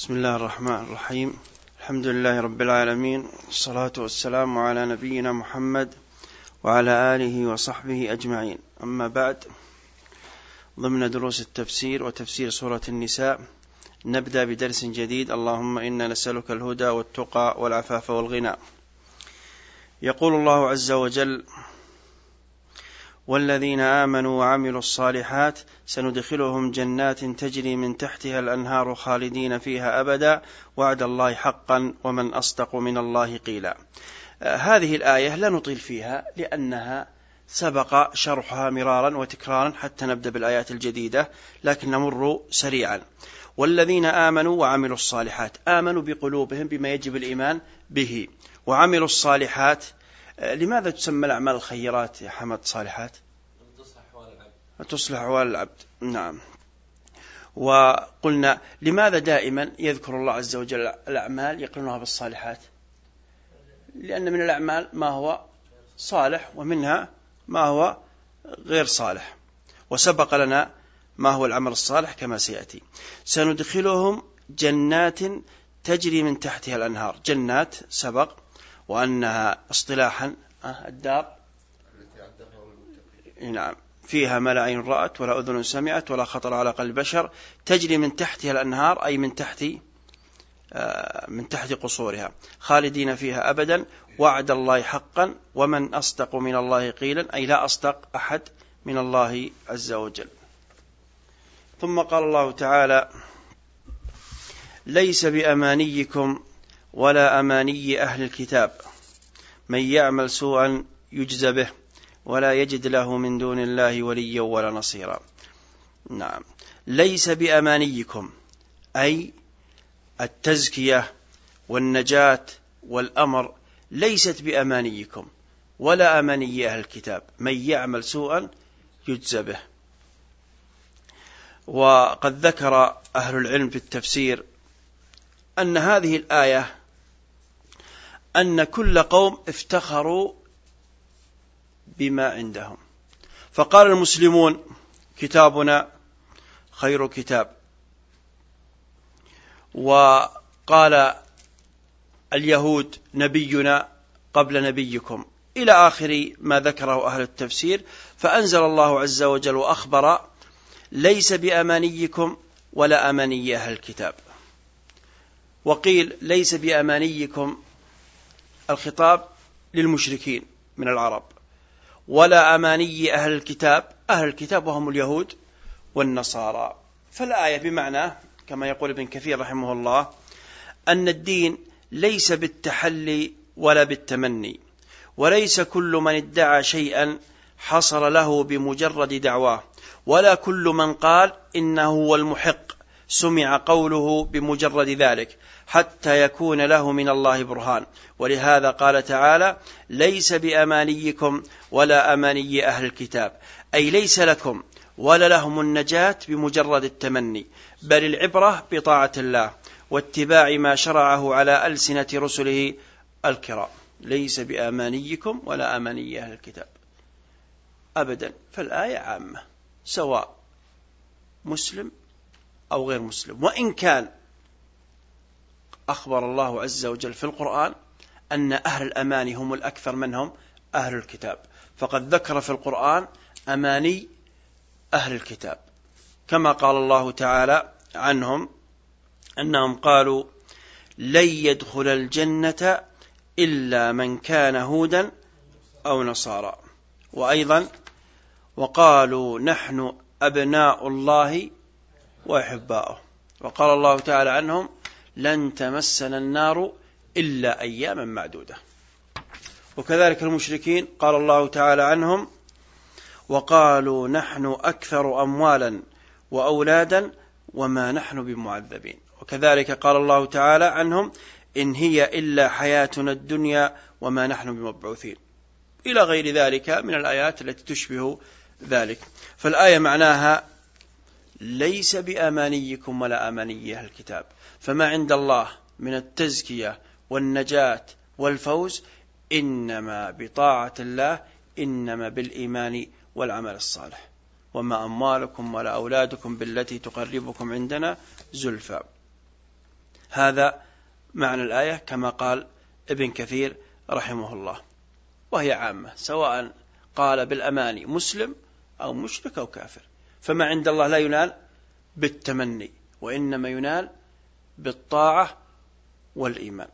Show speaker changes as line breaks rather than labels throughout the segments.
بسم الله الرحمن الرحيم. الحمد لله رب العالمين. الصلاة والسلام على نبينا محمد وعلى آله وصحبه أجمعين. أما بعد ضمن دروس التفسير وتفسير سورة النساء نبدأ بدرس جديد. اللهم إنا نسألك الهدى والتقى والعفاف والغنى. يقول الله عز وجل والذين آمنوا وعملوا الصالحات سندخلهم جنات تجري من تحتها الأنهار خالدين فيها أبدا وعد الله حقا ومن أصدق من الله قيلا. آه، هذه الآية لا نطيل فيها لأنها سبق شرحها مرارا وتكرارا حتى نبدأ بالآيات الجديدة لكن نمر سريعا. والذين آمنوا وعملوا الصالحات آمنوا بقلوبهم بما يجب الإيمان به وعملوا الصالحات. آه، لماذا تسمى الأعمال الخيرات يا حمد صالحات؟ تصلح أحوال العبد. نعم. وقلنا لماذا دائما يذكر الله عز وجل الأعمال يقرنها بالصالحات؟ لأن من الأعمال ما هو صالح ومنها ما هو غير صالح. وسبق لنا ما هو العمل الصالح كما سيأتي. سندخلهم جنات تجري من تحتها الأنهار. جنات سبق وأنها اصطلاحا آه، الدار. نعم. فيها ما لا عين رأت ولا أذن سمعت ولا خطر على قلب بشر تجري من تحتها الأنهار أي من تحت آه، من تحت قصورها. خالدين فيها أبدا وعد الله حقا ومن أصدق من الله قيلا أي لا أصدق أحد من الله عز وجل. ثم قال الله تعالى ليس بأمانيكم ولا أماني أهل الكتاب. من يعمل سوءا يجزى به. ولا يجد له من دون الله وليا ولا نصيرا. نعم. ليس بأمانيكم أي التزكية والنجاة والأمر ليست بأمانيكم ولا أماني أهل الكتاب. من يعمل سوءا يجزى به. وقد ذكر أهل العلم في التفسير أن هذه الآية أن كل قوم افتخروا بما عندهم. فقال المسلمون كتابنا خير كتاب. وقال اليهود نبينا قبل نبيكم. إلى آخر ما ذكره أهل التفسير فأنزل الله عز وجل وأخبر ليس بأمانيكم ولا أماني أهل الكتاب. وقيل ليس بأمانيكم الخطاب للمشركين من العرب. ولا أماني أهل الكتاب أهل الكتاب وهم اليهود والنصارى. فالآية بمعنى كما يقول ابن كثير رحمه الله أن الدين ليس بالتحلي ولا بالتمني وليس كل من ادعى شيئا حصل له بمجرد دعواه ولا كل من قال إنه هو المحق. سمع قوله بمجرد ذلك حتى يكون له من الله برهان. ولهذا قال تعالى ليس بأمانيكم ولا أماني أهل الكتاب. أي ليس لكم ولا لهم النجاة بمجرد التمني بل العبرة بطاعة الله واتباع ما شرعه على ألسنة رسله الكرام. ليس بأمانيكم ولا أماني أهل الكتاب. أبدا. فالآية عامة سواء مسلم أو غير مسلم. وإن كان أخبر الله عز وجل في القرآن أن أهل الأماني هم الأكثر منهم أهل الكتاب. فقد ذكر في القرآن أماني أهل الكتاب. كما قال الله تعالى عنهم أنهم قالوا لن يدخل الجنة إلا من كان هودا أو نصارى. وأيضا وقالوا نحن أبناء الله وأحباؤه وقال الله تعالى عنهم لن تمسنا النار إلا أياما معدودة. وكذلك المشركين قال الله تعالى عنهم وقالوا نحن أكثر أموالا وأولادا وما نحن بمعذبين. وكذلك قال الله تعالى عنهم إن هي إلا حياتنا الدنيا وما نحن بمبعوثين. إلى غير ذلك من الآيات التي تشبه ذلك. فالآية معناها ليس بأمانيكم ولا أماني أهل الكتاب. فما عند الله من التزكية والنجاة والفوز إنما بطاعة الله إنما بالإيمان والعمل الصالح. وما أموالكم ولا أولادكم بالتي تقربكم عندنا زلفى. هذا معنى الآية كما قال ابن كثير رحمه الله. وهي عامة سواء قال بالأماني مسلم أو مشرك أو كافر. فما عند الله لا ينال بالتمني وإنما ينال بالطاعة والإيمان.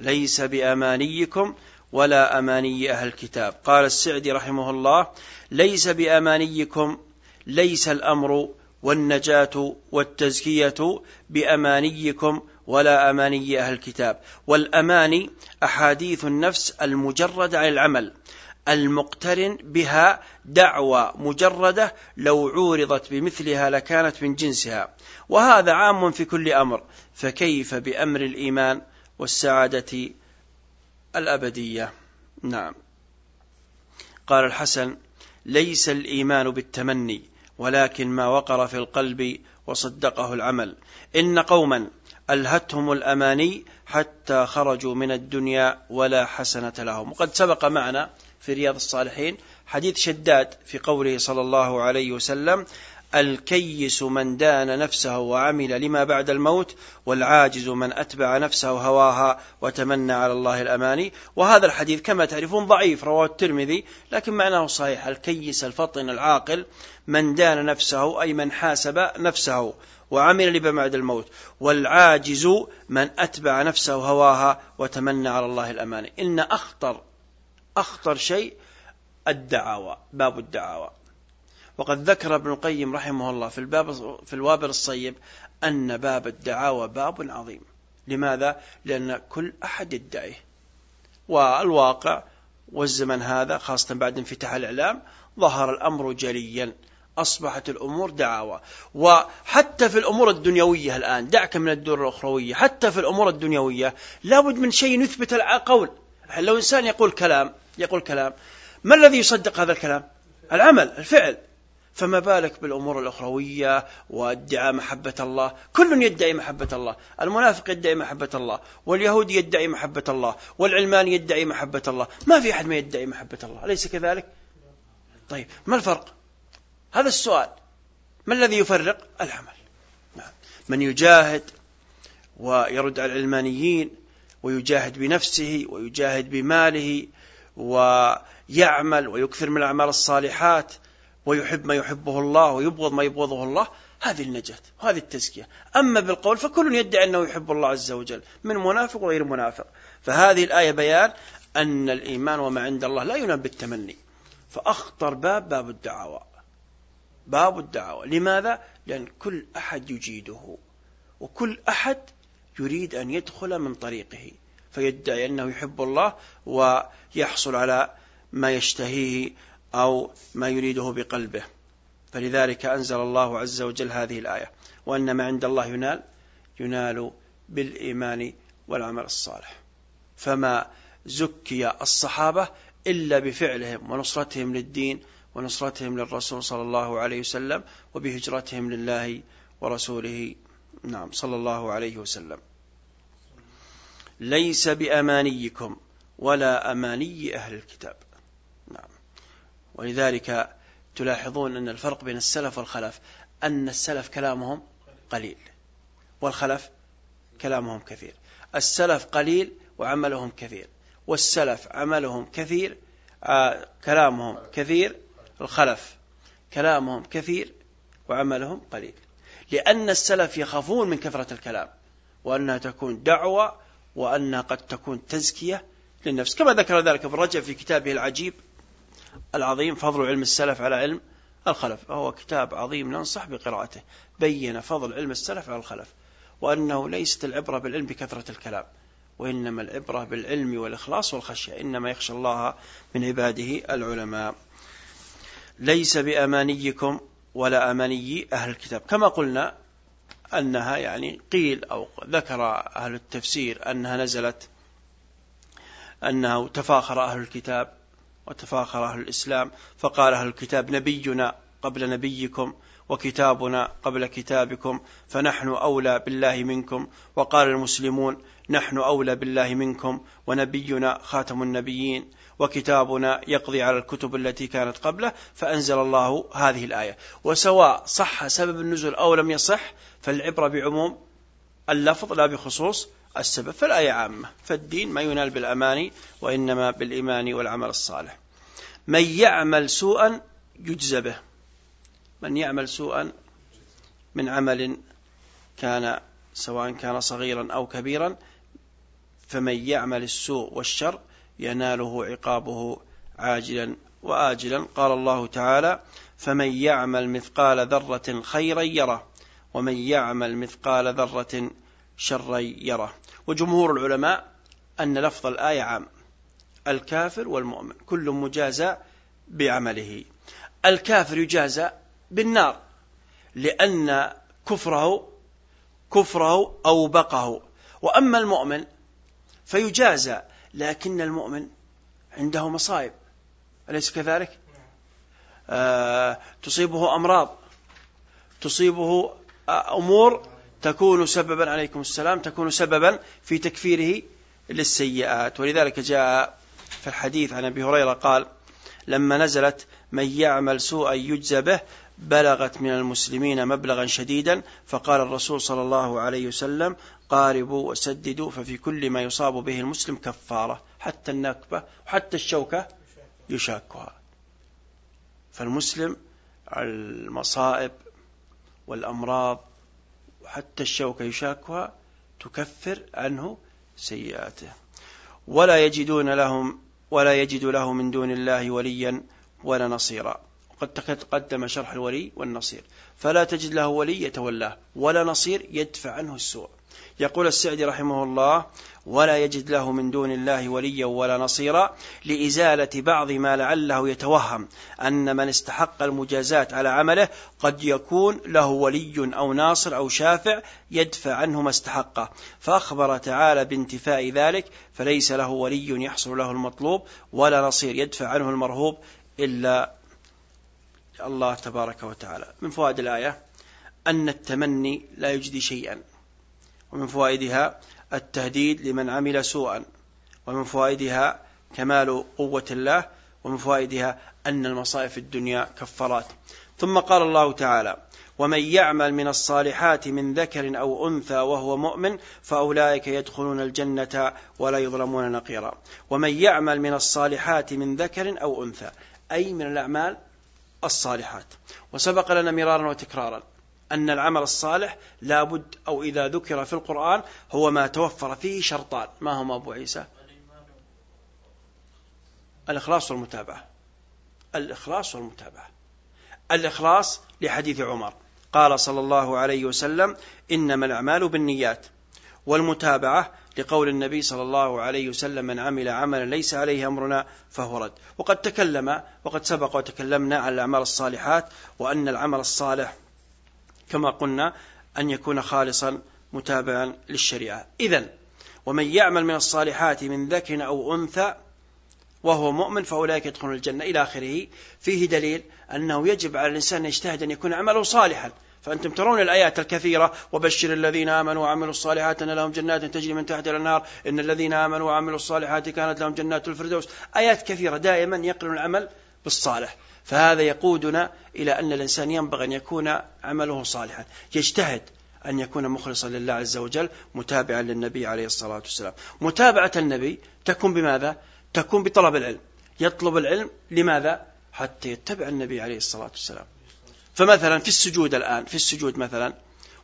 ليس بأمانيكم ولا أماني أهل الكتاب. قال السعدي رحمه الله ليس بأمانيكم ليس الأمر والنجاة والتزكية بأمانيكم ولا أماني أهل الكتاب. والأماني أحاديث النفس المجرد عن العمل. المقترن بها دعوى مجردة لو عورضت بمثلها لكانت من جنسها. وهذا عام في كل أمر فكيف بأمر الإيمان والسعادة الأبدية؟ نعم. قال الحسن ليس الإيمان بالتمني ولكن ما وقر في القلب وصدقه العمل. إن قوما ألهتهم الأماني حتى خرجوا من الدنيا ولا حسنة لهم. وقد سبق معنا في رياض الصالحين. حديث شداد في قوله صلى الله عليه وسلم الكيس من دان نفسه وعمل لما بعد الموت والعاجز من أتبع نفسه هواها وتمنى على الله الأماني. وهذا الحديث كما تعرفون ضعيف رواه الترمذي لكن معناه صحيح. الكيس الفطن العاقل من دان نفسه أي من حاسب نفسه وعمل لما بعد الموت. والعاجز من أتبع نفسه هواها وتمنى على الله الأماني. إن أخطر أخطر شيء الدعاوى باب الدعاوى. وقد ذكر ابن القيم رحمه الله في الباب في الوابر الصيب أن باب الدعاوى باب عظيم. لماذا؟ لأن كل أحد يدعيه. والواقع والزمن هذا خاصة بعد انفتاح الإعلام ظهر الأمر جليا. أصبحت الأمور دعاوى. وحتى في الأمور الدنيوية الآن دعك من الدور الأخروية حتى في الأمور الدنيوية لابد من شيء يثبت القول. لو إنسان يقول كلام يقول كلام. ما الذي يصدق هذا الكلام؟ العمل الفعل. فما بالك بالأمور الأخروية وادعاء محبة الله؟ كل يدعي محبة الله. المنافق يدعي محبة الله. واليهودي يدعي محبة الله. والعلماني يدعي محبة الله. ما في أحد ما يدعي محبة الله. أليس كذلك؟ طيب ما الفرق؟ هذا السؤال. ما الذي يفرق؟ العمل. نعم. من يجاهد ويرد على العلمانيين ويجاهد بنفسه ويجاهد بماله ويعمل ويكثر من الأعمال الصالحات ويحب ما يحبه الله ويبغض ما يبغضه الله هذه النجاة وهذه التزكية. أما بالقول فكل يدعي أنه يحب الله عز وجل من منافق وغير منافق. فهذه الآية بيان أن الإيمان وما عند الله لا ينام بالتمني. فأخطر باب باب الدعوة. باب الدعوة. لماذا؟ لأن كل أحد يجيده وكل أحد يريد أن يدخل من طريقه. فيدعي أنه يحب الله ويحصل على ما يشتهيه أو ما يريده بقلبه. فلذلك أنزل الله عز وجل هذه الآية وأن ما عند الله ينال ينال بالإيمان والعمل الصالح. فما زكي الصحابة إلا بفعلهم ونصرتهم للدين ونصرتهم للرسول صلى الله عليه وسلم وبهجرتهم لله ورسوله. نعم صلى الله عليه وسلم. ليس بأمانيكم ولا أماني أهل الكتاب. نعم. ولذلك تلاحظون أن الفرق بين السلف والخلف أن السلف كلامهم قليل والخلف كلامهم كثير. السلف قليل وعملهم كثير والسلف عملهم كثير آه كلامهم كثير الخلف كلامهم كثير وعملهم قليل. لأن السلف يخافون من كثرة الكلام وأنها تكون دعوة وأنها قد تكون تزكية للنفس. كما ذكر ذلك ابن رجب في كتابه العجيب العظيم فضل علم السلف على علم الخلف. وهو كتاب عظيم ننصح بقراءته. بين فضل علم السلف على الخلف. وأنه ليست العبرة بالعلم بكثرة الكلام وإنما العبرة بالعلم والإخلاص والخشية. إنما يخشى الله من عباده العلماء. ليس بأمانيكم ولا أماني أهل الكتاب. كما قلنا أنها يعني قيل أو ذكر أهل التفسير أنها نزلت أنه تفاخر أهل الكتاب وتفاخر أهل الإسلام فقال أهل الكتاب نبينا قبل نبيكم وكتابنا قبل كتابكم فنحن أولى بالله منكم وقال المسلمون نحن أولى بالله منكم ونبينا خاتم النبيين. وكتابنا يقضي على الكتب التي كانت قبله فأنزل الله هذه الآية. وسواء صح سبب النزول أو لم يصح فالعبرة بعموم اللفظ لا بخصوص السبب فالآية عامة. فالدين ما ينال بالأماني وإنما بالإيمان والعمل الصالح. من يعمل سوءا يجزى به. من يعمل سوءا من عمل كان سواء كان صغيرا أو كبيرا فمن يعمل السوء والشر يناله عقابه عاجلا وآجلا. قال الله تعالى فمن يعمل مثقال ذرة خيرا يره ومن يعمل مثقال ذرة شرا يره. وجمهور العلماء أن لفظ الآية عام الكافر والمؤمن كل مجازى بعمله. الكافر يجازى بالنار لأن كفره كفره أوبقه. وأما المؤمن فيجازى لكن المؤمن عنده مصائب. أليس كذلك؟ آه تصيبه أمراض تصيبه أمور تكون سببا عليكم السلام تكون سببا في تكفيره للسيئات. ولذلك جاء في الحديث عن أبي هريرة قال لما نزلت من يعمل سوءا يجزى به بلغت من المسلمين مبلغا شديدا فقال الرسول صلى الله عليه وسلم قاربوا وسددوا ففي كل ما يصاب به المسلم كفارة حتى النكبة وحتى الشوكة يشاكها. فالمسلم المصائب والأمراض وحتى الشوكة يشاكها تكفر عنه سيئاته. ولا يجدون لهم ولا يجد له من دون الله وليا ولا نصيرا. وقد تقدم شرح الولي والنصير. فلا تجد له ولي يتولاه ولا نصير يدفع عنه السوء. يقول السعدي رحمه الله ولا يجد له من دون الله وليا ولا نصيرا لإزالة بعض ما لعله يتوهم أن من استحق المجازات على عمله قد يكون له ولي أو ناصر أو شافع يدفع عنه ما استحقه. فأخبر تعالى بانتفاء ذلك فليس له ولي يحصل له المطلوب ولا نصير يدفع عنه المرهوب إلا الله تبارك وتعالى. من فوائد الآية أن التمني لا يجدي شيئا. ومن فوائدها التهديد لمن عمل سوءا. ومن فوائدها كمال قوة الله. ومن فوائدها أن المصائب في الدنيا كفرات. ثم قال الله تعالى ومن يعمل من الصالحات من ذكر أو أنثى وهو مؤمن فأولئك يدخلون الجنة ولا يظلمون نقيرا. ومن يعمل من الصالحات من ذكر أو أنثى أي من الأعمال الصالحات. وسبق لنا مرارا وتكرارا أن العمل الصالح لابد أو إذا ذكر في القرآن هو ما توفر فيه شرطان. ما هما أبو عيسى؟ الإخلاص والمتابعة. الإخلاص والمتابعة. الإخلاص لحديث عمر. قال صلى الله عليه وسلم إنما الأعمال بالنيات. والمتابعة لقول النبي صلى الله عليه وسلم من عمل عملا ليس عليه أمرنا فهو رد. وقد تكلم وقد سبق وتكلمنا عن الأعمال الصالحات وأن العمل الصالح كما قلنا أن يكون خالصا متابعا للشريعة. إذا ومن يعمل من الصالحات من ذكر أو أنثى وهو مؤمن فأولئك يدخلون الجنة. إلى آخره فيه دليل أنه يجب على الإنسان أن يجتهد أن يكون عمله صالحا. فأنتم ترون الآيات الكثيرة. وبشر الذين آمنوا وعملوا الصالحات أن لهم جنات تجري من تحت الأنهار. إن الذين آمنوا وعملوا الصالحات كانت لهم جنات الفردوس. آيات كثيرة دائما يقرن العمل بالصالح. فهذا يقودنا إلى أن الإنسان ينبغي أن يكون عمله صالحا. يجتهد أن يكون مخلصا لله عز وجل متابعا للنبي عليه الصلاة والسلام. متابعة النبي تكون بماذا؟ تكون بطلب العلم. يطلب العلم لماذا؟ حتى يتبع النبي عليه الصلاة والسلام. فمثلا في السجود الآن في السجود مثلا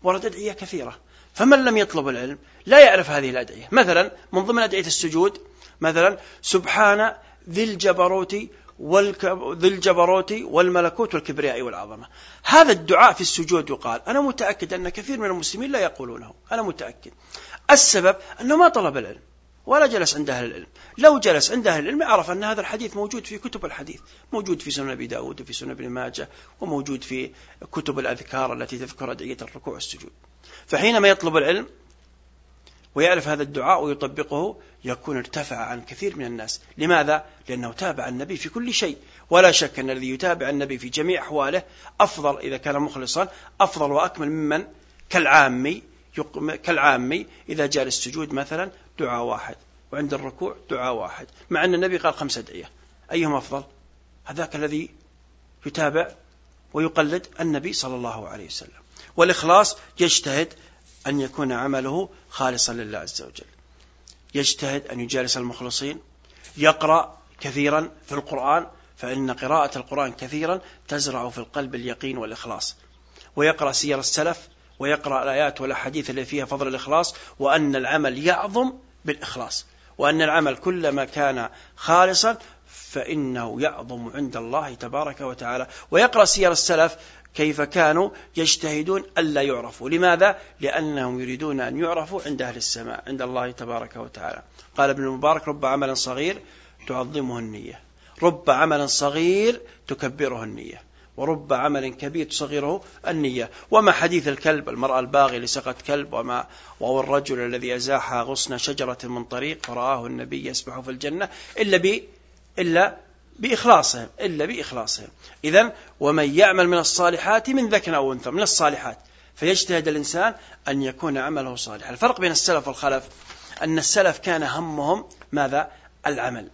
ورد أدعية كثيرة. فمن لم يطلب العلم لا يعرف هذه الأدعية. مثلا من ضمن أدعية السجود مثلا سبحان ذي الجبروت ذي الجبروت والملكوت والكبرياء والعظمة. هذا الدعاء في السجود يقال. أنا متأكد أن كثير من المسلمين لا يقولونه. أنا متأكد. السبب أنه ما طلب العلم. ولا جلس عند أهل العلم. لو جلس عند أهل العلم عرف أن هذا الحديث موجود في كتب الحديث موجود في سنن أبي داود وفي سنن ابن ماجه وموجود في كتب الأذكار التي تذكر أدعية الركوع والسجود. فحينما يطلب العلم ويعرف هذا الدعاء ويطبقه يكون ارتفع عن كثير من الناس. لماذا؟ لأنه تابع النبي في كل شيء. ولا شك أن الذي يتابع النبي في جميع أحواله أفضل إذا كان مخلصا أفضل وأكمل ممن كالعامي كالعامي إذا جاء للسجود مثلا دعاء واحد وعند الركوع دعاء واحد مع أن النبي قال خمسة أدعية. أيهم أفضل؟ هذاك الذي يتابع ويقلد النبي صلى الله عليه وسلم. والإخلاص يجتهد أن يكون عمله خالصا لله عز وجل. يجتهد أن يجالس المخلصين يقرأ كثيرا في القرآن فإن قراءة القرآن كثيرا تزرع في القلب اليقين والإخلاص. ويقرأ سير السلف ويقرأ الآيات والأحاديث التي فيها فضل الإخلاص وأن العمل يعظم بالإخلاص. وأن العمل كلما كان خالصا فإنه يعظم عند الله تبارك وتعالى. ويقرأ سير السلف كيف كانوا يجتهدون ألا يعرفوا. لماذا؟ لأنهم يريدون أن يعرفوا عند أهل السماء عند الله تبارك وتعالى. قال ابن المبارك رب عمل صغير تعظمه النية. رب عمل صغير تكبره النية. ورب عمل كبير تصغره النية. وما حديث الكلب المرأة الباغي لسقط كلب وما وهو الرجل الذي أزاح غصن شجرة من طريق فرآه النبي يسبح في الجنة إلا ب إلا بإخلاصهم إلا بإخلاصهم. إذا ومن يعمل من الصالحات من ذكر أو أنثى من الصالحات. فيجتهد الإنسان أن يكون عمله صالحا. الفرق بين السلف والخلف أن السلف كان همهم ماذا؟ العمل.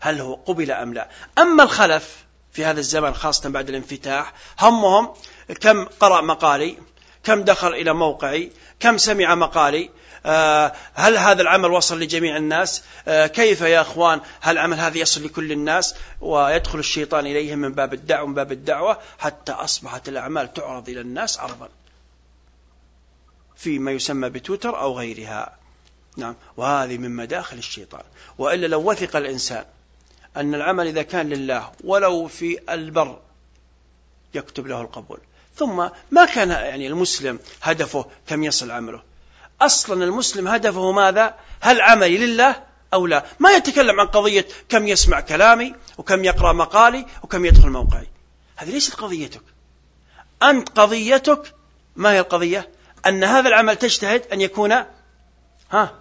هل هو قبل أم لا؟ أما الخلف في هذا الزمن خاصة بعد الانفتاح. همهم كم قرأ مقالي كم دخل إلى موقعي كم سمع مقالي. آه، هل هذا العمل وصل لجميع الناس؟ آه، كيف يا أخوان؟ هل العمل هذا يصل لكل الناس؟ ويدخل الشيطان إليهم من باب الدعوة من باب الدعوة حتى أصبحت الأعمال تعرض إلى الناس عرضا. فيما يسمى بتويتر أو غيرها. نعم. وهذه من مداخل الشيطان. وإلا لو وثق الإنسان أن العمل إذا كان لله ولو في البر يكتب له القبول. ثم ما كان يعني المسلم هدفه كم يصل عمله. أصلا المسلم هدفه ماذا؟ هل عملي لله أو لا؟ ما يتكلم عن قضية كم يسمع كلامي وكم يقرأ مقالي وكم يدخل موقعي. هذه ليست قضيتك. أنت قضيتك ما هي القضية؟ أن هذا العمل تجتهد أن يكون ها؟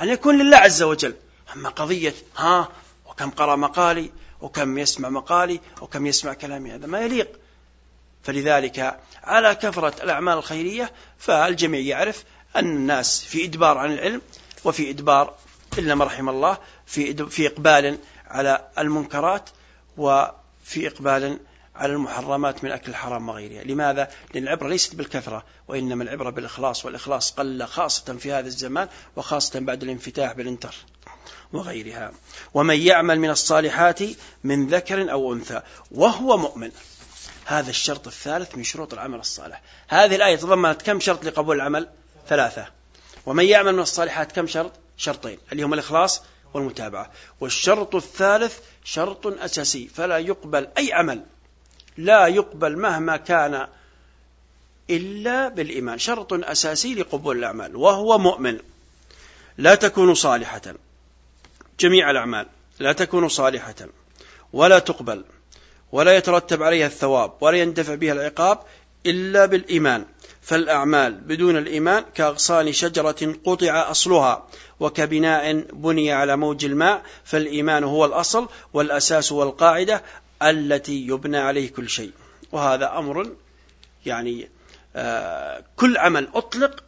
أن يكون لله عز وجل. أما قضية ها؟ وكم قرأ مقالي وكم يسمع مقالي وكم يسمع كلامي. هذا ما يليق. فلذلك على كثرة الأعمال الخيرية فالجميع يعرف أن الناس في إدبار عن العلم وفي إدبار إلا ما رحم الله في في إقبال على المنكرات وفي إقبال على المحرمات من أكل الحرام وغيرها. لماذا؟ لأن العبرة ليست بالكثرة وإنما العبرة بالإخلاص والإخلاص قل خاصة في هذا الزمان وخاصة بعد الانفتاح بالإنتر. وغيرها. ومن يعمل من الصالحات من ذكر أو أنثى وهو مؤمن. هذا الشرط الثالث من شروط العمل الصالح. هذه الآية تضمنت كم شرط لقبول العمل؟ ثلاثة. ومن يعمل من الصالحات كم شرط؟ شرطين اللي هم الإخلاص والمتابعة. والشرط الثالث شرط أساسي فلا يقبل أي عمل. لا يقبل مهما كان إلا بالإيمان. شرط أساسي لقبول الأعمال وهو مؤمن. لا تكون صالحة. جميع الأعمال. لا تكون صالحة ولا تقبل ولا يترتب عليها الثواب ولا يندفع بها العقاب إلا بالإيمان. فالأعمال بدون الإيمان كأغصان شجرة قطع أصلها وكبناء بني على موج الماء. فالإيمان هو الأصل والأساس والقاعدة التي يبنى عليه كل شيء. وهذا أمر يعني آه كل عمل أطلق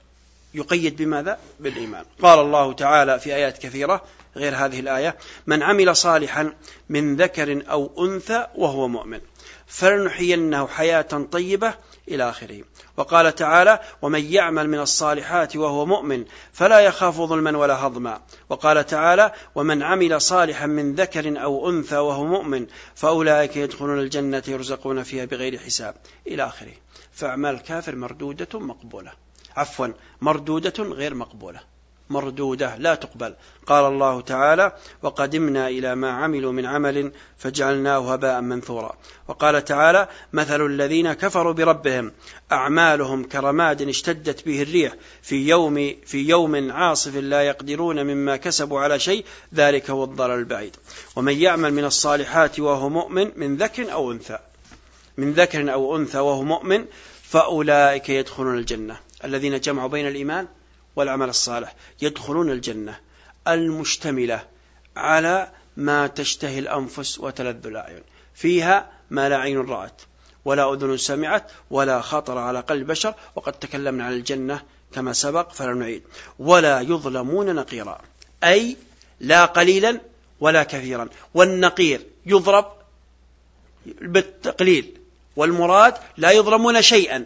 يقيد بماذا؟ بالإيمان. قال الله تعالى في آيات كثيرة غير هذه الآية من عمل صالحا من ذكر أو أنثى وهو مؤمن فلنحيينه حياة طيبة إلى آخره. وقال تعالى ومن يعمل من الصالحات وهو مؤمن فلا يخاف ظلما ولا هضما. وقال تعالى ومن عمل صالحا من ذكر أو أنثى وهو مؤمن فأولئك يدخلون الجنة يرزقون فيها بغير حساب إلى آخره. فأعمال الكافر مردودة مقبولة. عفوا مردودة غير مقبولة. مردودة لا تقبل. قال الله تعالى وقدمنا إلى ما عملوا من عمل فجعلناه هباء منثورا. وقال تعالى مثل الذين كفروا بربهم أعمالهم كرماد اشتدت به الريح في يوم في يوم عاصف لا يقدرون مما كسبوا على شيء ذلك هو الضلال البعيد. ومن يعمل من الصالحات وهو مؤمن من ذكر أو أنثى من ذكر أو أنثى وهو مؤمن فأولئك يدخلون الجنة. الذين جمعوا بين الإيمان والعمل الصالح يدخلون الجنة المشتملة على ما تشتهي الأنفس وتلذ الأعين. فيها ما لا عين رأت ولا أذن سمعت ولا خطر على قلب بشر وقد تكلمنا عن الجنة كما سبق فلا نعيد. ولا يظلمون نقيرا أي لا قليلا ولا كثيرا. والنقير يضرب بالتقليل والمراد لا يظلمون شيئا.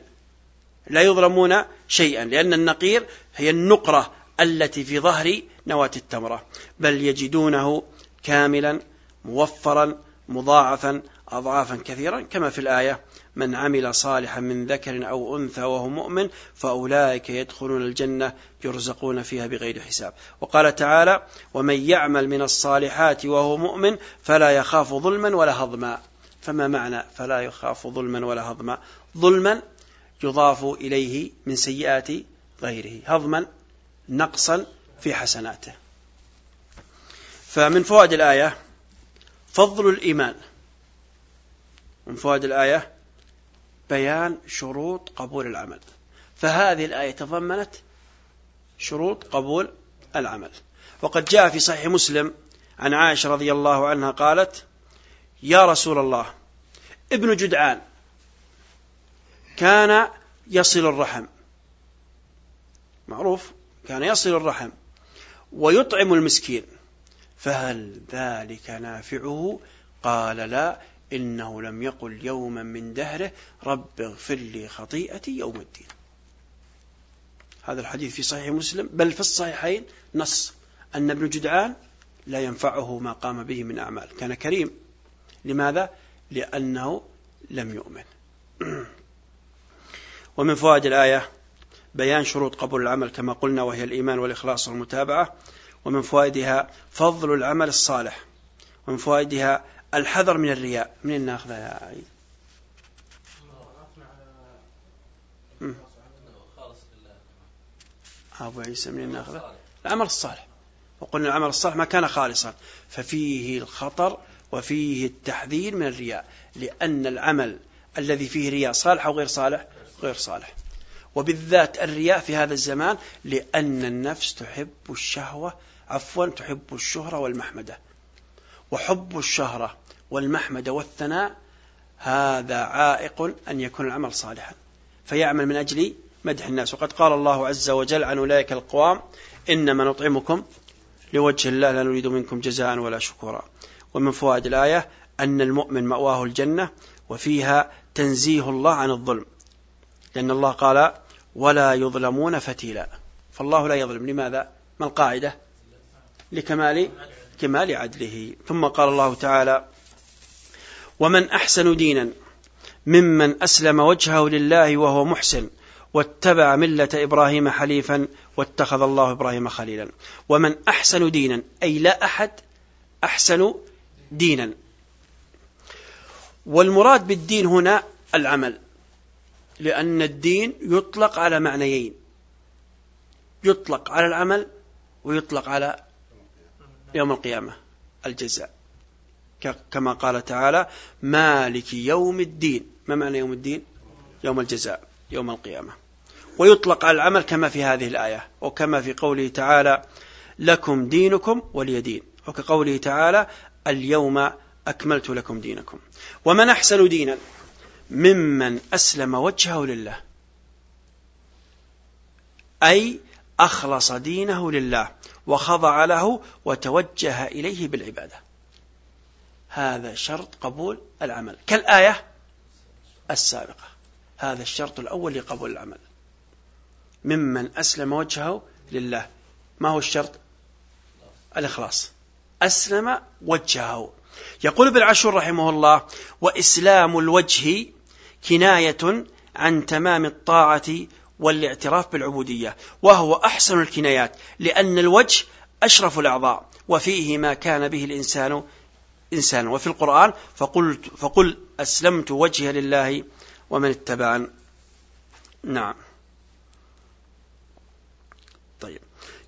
لا يظلمون شيئا لأن النقير هي النقرة التي في ظهر نواة التمرة. بل يجدونه كاملا موفرا مضاعفا أضعافا كثيرا. كما في الآية من عمل صالحا من ذكر أو أنثى وهو مؤمن فأولئك يدخلون الجنة يرزقون فيها بغير حساب. وقال تعالى ومن يعمل من الصالحات وهو مؤمن فلا يخاف ظلما ولا هضما. فما معنى فلا يخاف ظلما ولا هضما؟ ظلما يضاف إليه من سيئات غيره هضما نقصا في حسناته. فمن فوائد الآية فضل الإيمان. من فوائد الآية بيان شروط قبول العمل. فهذه الآية تضمنت شروط قبول العمل. وقد جاء في صحيح مسلم عن عائشة رضي الله عنها قالت يا رسول الله ابن جدعان كان يصل الرحم. معروف؟ كان يصل الرحم. ويطعم المسكين. فهل ذلك نافعه؟ قال لا إنه لم يقل يوما من دهره رب اغفر لي خطيئتي يوم الدين. هذا الحديث في صحيح مسلم. بل في الصحيحين نص أن ابن جدعان لا ينفعه ما قام به من أعمال. كان كريم. لماذا؟ لأنه لم يؤمن. ومن فوائد الآية بيان شروط قبول العمل كما قلنا وهي الإيمان والإخلاص والمتابعة. ومن فوائدها فضل العمل الصالح. ومن فوائدها الحذر من الرياء. من ناخذها يا عيد؟ أبو عيسى من ناخذه العمل الصالح. وقلنا العمل الصالح ما كان خالصا. ففيه الخطر وفيه التحذير من الرياء. لأن العمل الذي فيه رياء صالح أو غير صالح غير صالح. وبالذات الرياء في هذا الزمان لأن النفس تحب الشهوة عفوا تحب الشهرة والمحمدة. وحب الشهرة والمحمدة والثناء هذا عائق أن يكون العمل صالحا. فيعمل من أجل مدح الناس. وقد قال الله عز وجل عن أولئك القوام إنما نطعمكم لوجه الله لا نريد منكم جزاء ولا شكورا. ومن فوائد الآية أن المؤمن مأواه الجنة وفيها تنزيه الله عن الظلم. لأن الله قال ولا يظلمون فتيلا. فالله لا يظلم. لماذا؟ ما القاعدة؟ لكمال كمال عدله. ثم قال الله تعالى ومن أحسن دينا ممن أسلم وجهه لله وهو محسن واتبع ملة إبراهيم حليفا واتخذ الله إبراهيم خليلا. ومن أحسن دينا أي لا أحد أحسن دينا. والمراد بالدين هنا العمل. لأن الدين يطلق على معنيين. يطلق على العمل ويطلق على يوم القيامة الجزاء. كما قال تعالى مالك يوم الدين. ما معنى يوم الدين؟ يوم الجزاء يوم القيامة. ويطلق على العمل كما في هذه الآية وكما في قوله تعالى لكم دينكم ولي دين. وكقوله تعالى اليوم أكملت لكم دينكم. ومن أحسن دينا؟ ممن أسلم وجهه لله. أي أخلص دينه لله وخضع له وتوجه إليه بالعبادة. هذا شرط قبول العمل. كالآية السابقة. هذا الشرط الأول لقبول العمل. ممن أسلم وجهه لله. ما هو الشرط؟ الإخلاص. أسلم وجهه. يقول ابن عاشور رحمه الله وإسلام الوجه كناية عن تمام الطاعة والاعتراف بالعبودية وهو أحسن الكنايات لأن الوجه أشرف الأعضاء وفيه ما كان به الإنسان إنسان. وفي القرآن فقلت فقل أسلمت وجهي لله ومن اتبعن نعم. طيب.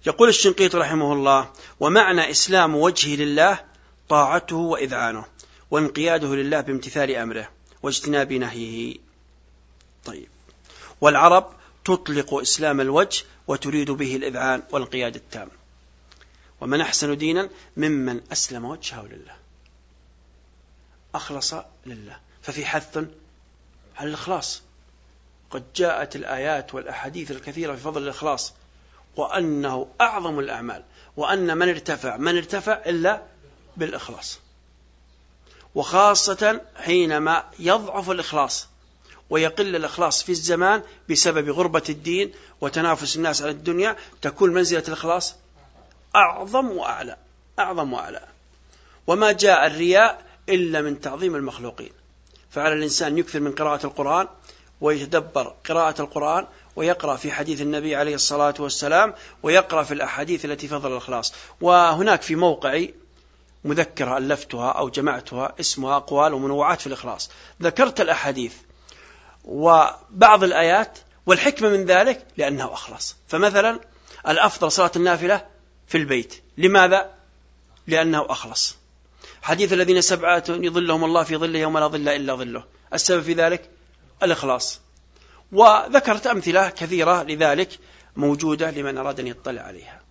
يقول الشنقيط رحمه الله ومعنى إسلام وجهه لله طاعته وإذعانه وانقياده لله بامتثال أمره. واجتناب نهيه. طيب. والعرب تطلق إسلام الوجه وتريد به الإذعان والانقياد التام. ومن أحسن دينا ممن أسلم وجهه لله. أخلص لله. ففي حث على الإخلاص. قد جاءت الآيات والأحاديث الكثيرة في فضل الإخلاص. وأنه أعظم الأعمال. وأن من ارتفع. من ارتفع إلا بالإخلاص. وخاصة حينما يضعف الإخلاص ويقل الإخلاص في الزمان بسبب غربة الدين وتنافس الناس على الدنيا تكون منزلة الإخلاص أعظم وأعلى أعظم وأعلى. وما جاء الرياء إلا من تعظيم المخلوقين. فعلى الإنسان يكثر من قراءة القرآن ويتدبر قراءة القرآن ويقرأ في حديث النبي عليه الصلاة والسلام ويقرأ في الأحاديث التي فضل الإخلاص. وهناك في موقعي مذكرة ألفتها أو جمعتها اسمها أقوال ومنوعات في الإخلاص. ذكرت الأحاديث وبعض الآيات والحكمة من ذلك لأنه أخلص. فمثلا الأفضل صلاة النافلة في البيت. لماذا؟ لأنه أخلص. حديث الذين سبعة يظلهم الله في ظله يوم لا ظل إلا ظله. السبب في ذلك؟ الإخلاص. وذكرت أمثلة كثيرة لذلك موجودة لمن أراد أن يطلع عليها.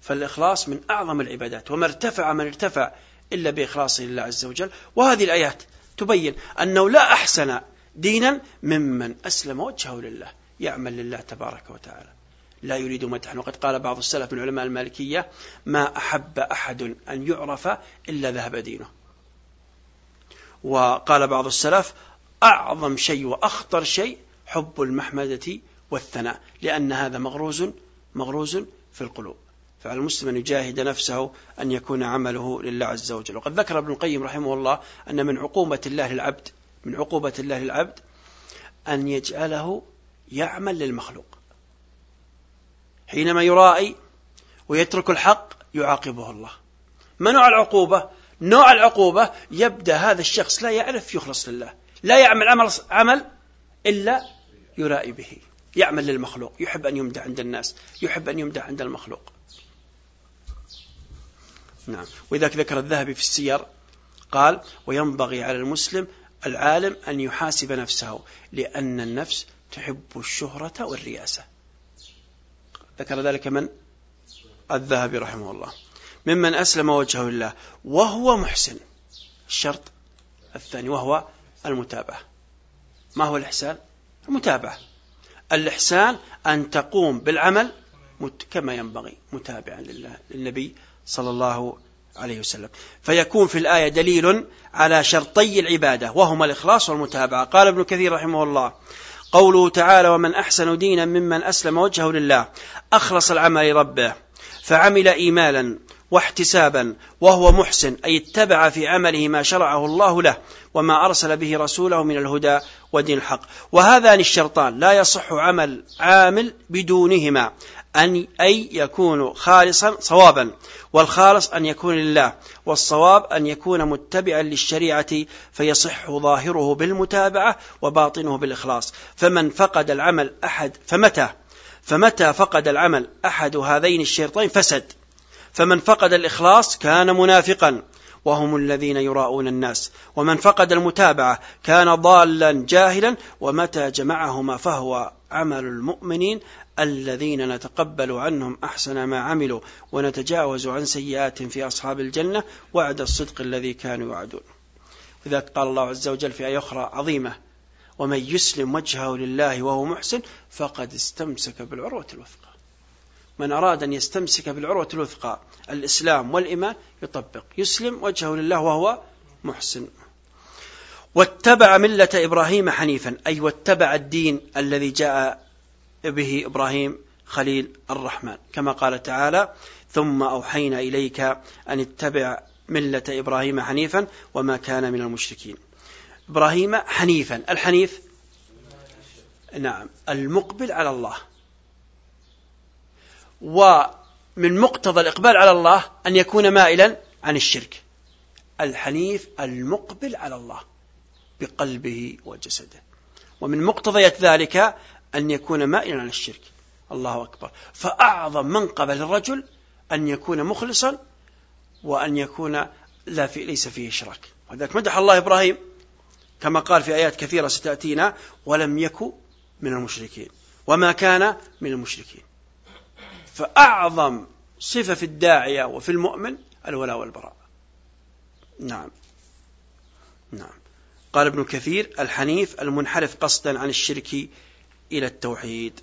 فالإخلاص من أعظم العبادات وما ارتفع من ارتفع إلا بإخلاصه لله عز وجل. وهذه الآيات تبين أنه لا أحسن دينا ممن أسلم وجهه لله يعمل لله تبارك وتعالى. لا يريد مدحا وقد قال بعض السلف من علماء المالكية ما أحب أحد أن يعرف إلا ذهب دينه. وقال بعض السلف أعظم شيء وأخطر شيء حب المحمدة والثناء لأن هذا مغروز مغروز في القلوب. فعلى المسلم أن يجاهد نفسه أن يكون عمله لله عز وجل. وقد ذكر ابن القيم رحمه الله أن من عقوبة الله للعبد من عقوبة الله للعبد أن يجعله يعمل للمخلوق. حينما يرائي ويترك الحق يعاقبه الله. ما نوع العقوبة نوع العقوبة يبدأ هذا الشخص لا يعرف يخلص لله. لا يعمل عمل, عمل إلا يرائي به. يعمل للمخلوق. يحب أن يمدح عند الناس. يحب أن يمدح عند المخلوق. نعم. ولذلك ذكر الذهبي في السير قال وينبغي على المسلم العالم أن يحاسب نفسه لأن النفس تحب الشهرة والرياسة ذكر ذلك من؟ الذهبي رحمه الله. ممن أسلم وجهه لله وهو محسن. الشرط الثاني وهو المتابعة. ما هو الإحسان؟ المتابعة. الإحسان أن تقوم بالعمل كما ينبغي متابعا لله للنبي صلى الله عليه وسلم. فيكون في الآية دليل على شرطي العبادة وهما الإخلاص والمتابعة. قال ابن كثير رحمه الله قوله تعالى ومن أحسن دينا ممن أسلم وجهه لله أخلص العمل لربه فعمل إيمانا واحتسابا وهو محسن أي اتبع في عمله ما شرعه الله له وما أرسل به رسوله من الهدى ودين الحق. وهذان الشرطان لا يصح عمل عامل بدونهما أن أي يكون خالصا صوابا والخالص أن يكون لله والصواب أن يكون متبعا للشريعة فيصح ظاهره بالمتابعة وباطنه بالإخلاص. فمن فقد العمل أحد فمتى؟ فمتى فقد العمل أحد هذين الشرطين؟ فسد. فمن فقد الإخلاص كان منافقا وهم الذين يراءون الناس. ومن فقد المتابعة كان ضالا جاهلا ومتى جمعهما فهو عمل المؤمنين الذين نتقبل عنهم أحسن ما عملوا ونتجاوز عن سيئات في أصحاب الجنة وعد الصدق الذي كانوا يوعدون. لذلك قال الله عز وجل في آية أخرى عظيمة ومن يسلم وجهه لله وهو محسن فقد استمسك بالعروة الوثقى. من أراد أن يستمسك بالعروة الوثقى الإسلام والإيمان يطبق. يسلم وجهه لله وهو محسن. واتبع ملة إبراهيم حنيفا أي واتبع الدين الذي جاء به إبراهيم خليل الرحمن كما قال تعالى ثم أوحينا إليك أن اتبع ملة إبراهيم حنيفا وما كان من المشركين. إبراهيم حنيفا الحنيف؟ نعم المقبل على الله. ومن مقتضى الإقبال على الله أن يكون مائلا عن الشرك. الحنيف المقبل على الله بقلبه وجسده. ومن مقتضيات ذلك أن يكون مائلا عن الشرك الله أكبر. فأعظم منقبة للرجل أن يكون مخلصا وأن يكون لا في ليس فيه إشراك. وذلك مدح الله إبراهيم كما قال في آيات كثيرة ستأتينا ولم يكن من المشركين وما كان من المشركين. فأعظم صفة في الداعية وفي المؤمن الولاء والبراء. نعم. نعم. قال ابن كثير الحنيف المنحرف قصدا عن الشرك إلى التوحيد.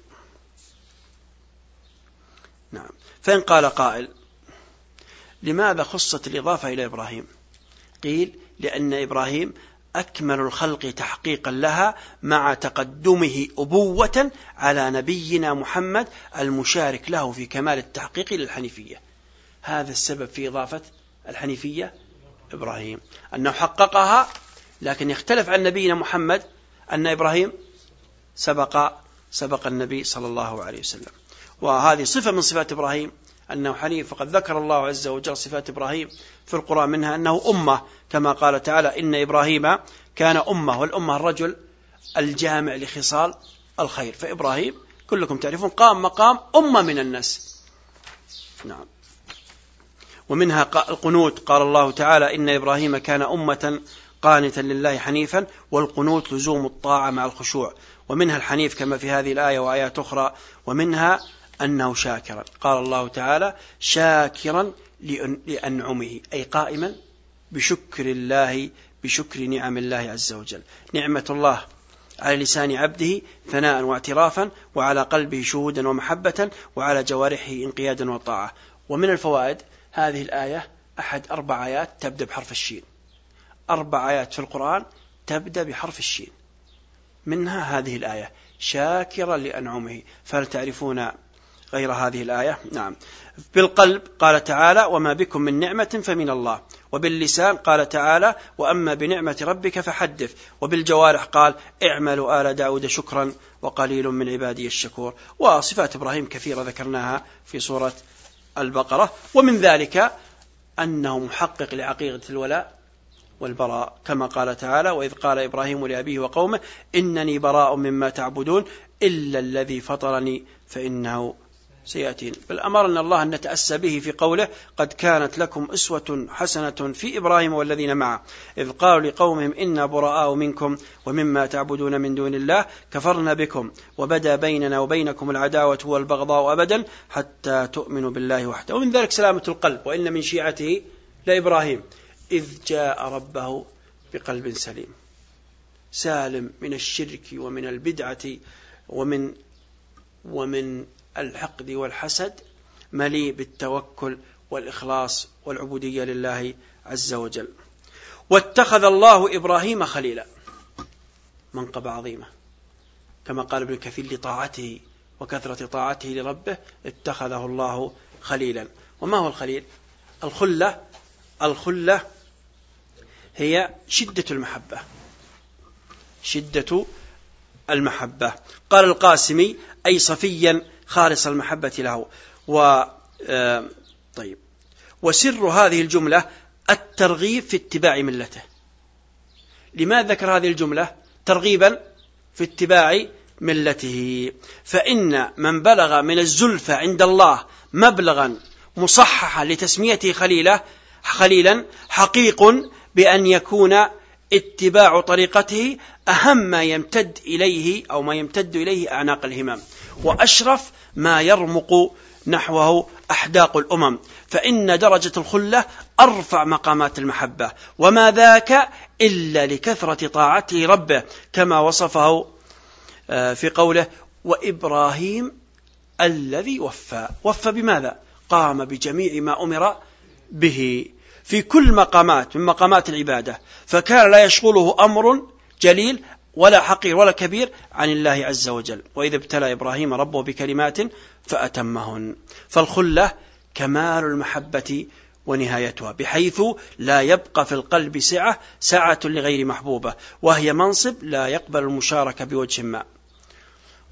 نعم. فإن قال قائل لماذا خصت الإضافة إلى إبراهيم؟ قيل لأن إبراهيم أكمل الخلق تحقيقا لها مع تقدمه أبوة على نبينا محمد المشارك له في كمال التحقيق للحنيفية. هذا السبب في إضافة الحنيفية إبراهيم. أنه حققها لكن يختلف عن نبينا محمد أن إبراهيم سبق سبق النبي صلى الله عليه وسلم. وهذه صفة من صفات إبراهيم أنه حنيف فقد ذكر الله عز وجل صفات إبراهيم في القرآن منها أنه أمة كما قال تعالى إن إبراهيم كان أمة والأمة الرجل الجامع لخصال الخير. فإبراهيم كلكم تعرفون قام مقام أمة من الناس. نعم. ومنها القنوت قال الله تعالى إن إبراهيم كان أمة قانتا لله حنيفا والقنوت لزوم الطاعة مع الخشوع. ومنها الحنيف كما في هذه الآية وآيات أخرى ومنها أنه شاكرا. قال الله تعالى شاكرا لأنعمه. أي قائما بشكر الله بشكر نعم الله عز وجل. نعمة الله على لسان عبده ثناء واعترافا وعلى قلبه شهودا ومحبة وعلى جوارحه انقيادا وطاعة. ومن الفوائد هذه الآية أحد أربع آيات تبدأ بحرف الشين. أربع آيات في القرآن تبدأ بحرف الشين. منها هذه الآية. شاكرا لأنعمه. فهل تعرفون غير هذه الآية؟ نعم. بالقلب قال تعالى وما بكم من نعمة فمن الله. وباللسان قال تعالى وأما بنعمة ربك فحدث. وبالجوارح قال اعملوا آل داود شكرا وقليل من عبادي الشكور. وصفات إبراهيم كثيرة ذكرناها في سورة البقرة. ومن ذلك أنه محقق لعقيدة الولاء. والبراء كما قال تعالى وإذ قال إبراهيم لأبيه وقومه إنني براء مما تعبدون إلا الذي فطرني فإنه سيأتين. بل أمرنا الله أن نتأسى به في قوله قد كانت لكم أسوة حسنة في إبراهيم والذين معه إذ قالوا لقومهم إنا براء منكم ومما تعبدون من دون الله كفرنا بكم وبدا بيننا وبينكم العداوة والبغضاء أبدا حتى تؤمنوا بالله وحده. ومن ذلك سلامة القلب وإن من شيعته لإبراهيم. إذ جاء ربه بقلب سليم. سالم من الشرك ومن البدعة ومن ومن الحقد والحسد مليء بالتوكل والإخلاص والعبودية لله عز وجل. واتخذ الله إبراهيم خليلا منقبة عظيمة. كما قال ابن كثير لطاعته وكثرة طاعته لربه اتخذه الله خليلا. وما هو الخليل؟ الخلة الخلة هي شدة المحبة. شدة المحبة. قال القاسمي أي صفيا خالص المحبة له. و آه، طيب. وسر هذه الجملة الترغيب في اتباع ملته. لماذا ذكر هذه الجملة؟ ترغيبا في اتباع ملته. فإن من بلغ من الزلفى عند الله مبلغا مصححا لتسميته خليلة خليلا حقيق بأن يكون اتباع طريقته أهم ما يمتد إليه أو ما يمتد إليه أعناق الهمام وأشرف ما يرمق نحوه أحداق الأمم. فإن درجة الخلة أرفع مقامات المحبة وما ذاك إلا لكثرة طاعته ربه كما وصفه آه، في قوله وإبراهيم الذي وفى وفى بماذا؟ قام بجميع ما أمر به. في كل مقامات من مقامات العبادة. فكان لا يشغله أمر جليل ولا حقير ولا كبير عن الله عز وجل. وإذا ابتلى إبراهيم ربه بكلمات فأتمهن. فالخلة كمال المحبة ونهايتها بحيث لا يبقى في القلب سعة سعة لغير محبوبة وهي منصب لا يقبل المشاركة بوجه ما.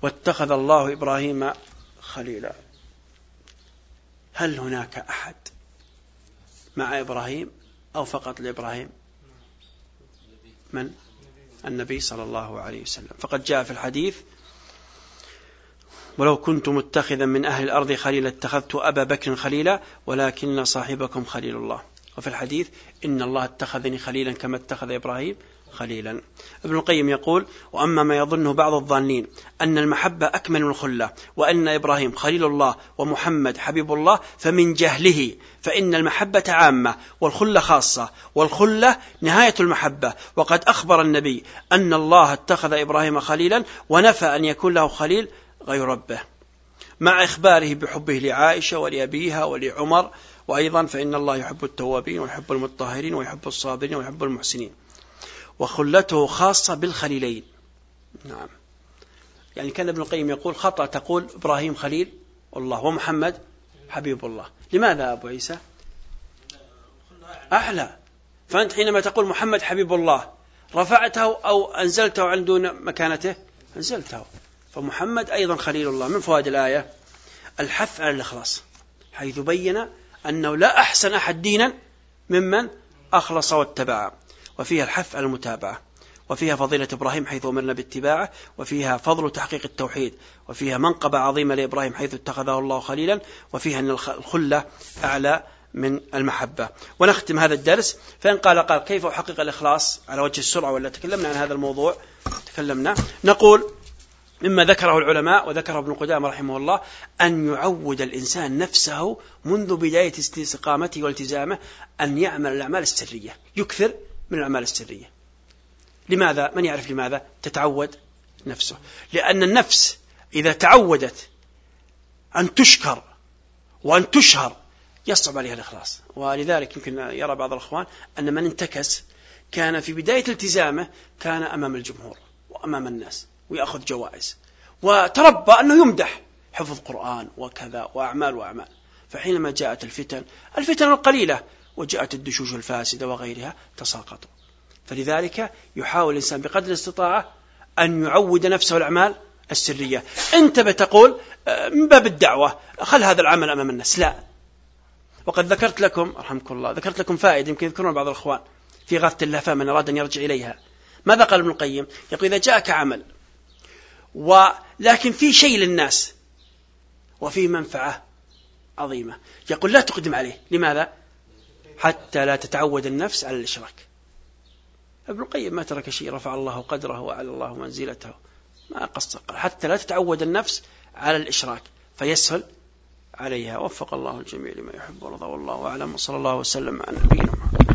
واتخذ الله إبراهيم خليلا. هل هناك أحد مع إبراهيم أو فقط لإبراهيم؟ من؟ النبي صلى الله عليه وسلم. فقد جاء في الحديث ولو كنت متخذا من أهل الأرض خليلا اتخذت أبا بكر خليلا ولكن صاحبكم خليل الله. وفي الحديث إن الله اتخذني خليلا كما اتخذ إبراهيم خليلا. ابن القيم يقول وأما ما يظنه بعض الظانين أن المحبة أكمل من الخلة وأن إبراهيم خليل الله ومحمد حبيب الله فمن جهله فإن المحبة عامة والخلة خاصة والخلة نهاية المحبة. وقد أخبر النبي أن الله اتخذ إبراهيم خليلا ونفى أن يكون له خليل غير ربه. مع إخباره بحبه لعائشة ولأبيها ولعمر وأيضا فإن الله يحب التوابين ويحب المطهرين ويحب الصابرين ويحب المحسنين. وخلته خاصة بالخليلين. نعم. يعني كان ابن القيم يقول خطأ تقول إبراهيم خليل الله ومحمد حبيب الله. لماذا أبو عيسى؟ أعلى فأنت حينما تقول محمد حبيب الله رفعته أو أنزلته عن دون مكانته؟ أنزلته. فمحمد أيضا خليل الله. من فوائد الآية؟ الحث على الإخلاص حيث بين أنه لا أحسن أحد دينا ممن أخلص واتبع. وفيها الحث على المتابعة وفيها فضيلة إبراهيم حيث أمرنا باتباعه وفيها فضل تحقيق التوحيد وفيها منقبة عظيمة لإبراهيم حيث اتخذه الله خليلا وفيها أن الخلة أعلى من المحبة. ونختم هذا الدرس فإن قال قال كيف أحقق الإخلاص على وجه السرعة ولا تكلمنا عن هذا الموضوع؟ تكلمنا. نقول مما ذكره العلماء وذكره ابن قدامة رحمه الله أن يعود الإنسان نفسه منذ بداية استقامته والتزامه أن يعمل الأعمال السرية. يكثر من الأعمال السرية. لماذا؟ من يعرف لماذا؟ تتعود نفسه. لأن النفس إذا تعودت أن تشكر وأن تشهر يصعب عليها الإخلاص. ولذلك يمكن يرى بعض الأخوان أن من انتكس كان في بداية التزامه كان أمام الجمهور وأمام الناس ويأخذ جوائز. وتربى أنه يمدح حفظ قرآن وكذا وأعمال وأعمال. فحينما جاءت الفتن الفتن القليلة وجاءت الدشوش الفاسدة وغيرها تساقطوا فلذلك يحاول الإنسان بقدر الاستطاعة أن يعود نفسه الأعمال السرية. أنت بتقول آه، من باب الدعوة خل هذا العمل أمام الناس. لا. وقد ذكرت لكم رحمكم الله ذكرت لكم فائدة يمكن يذكرون بعض الأخوان في غاثة اللهفاء من أراد أن يرجع إليها. ماذا قال ابن القيم؟ يقول إذا جاءك عمل ولكن في شيء للناس وفيه منفعة عظيمة. يقول لا تقدم عليه. لماذا؟ حتى لا تتعود النفس على الإشراك. ابن القيم ما ترك شيء رفع الله قدره وعلى الله منزلته. ما قصر حتى لا تتعود النفس على الإشراك. فيسهل عليها. وفق الله الجميع لما يحب ورضى والله أعلم. وصلى الله وسلم على نبينا محمد.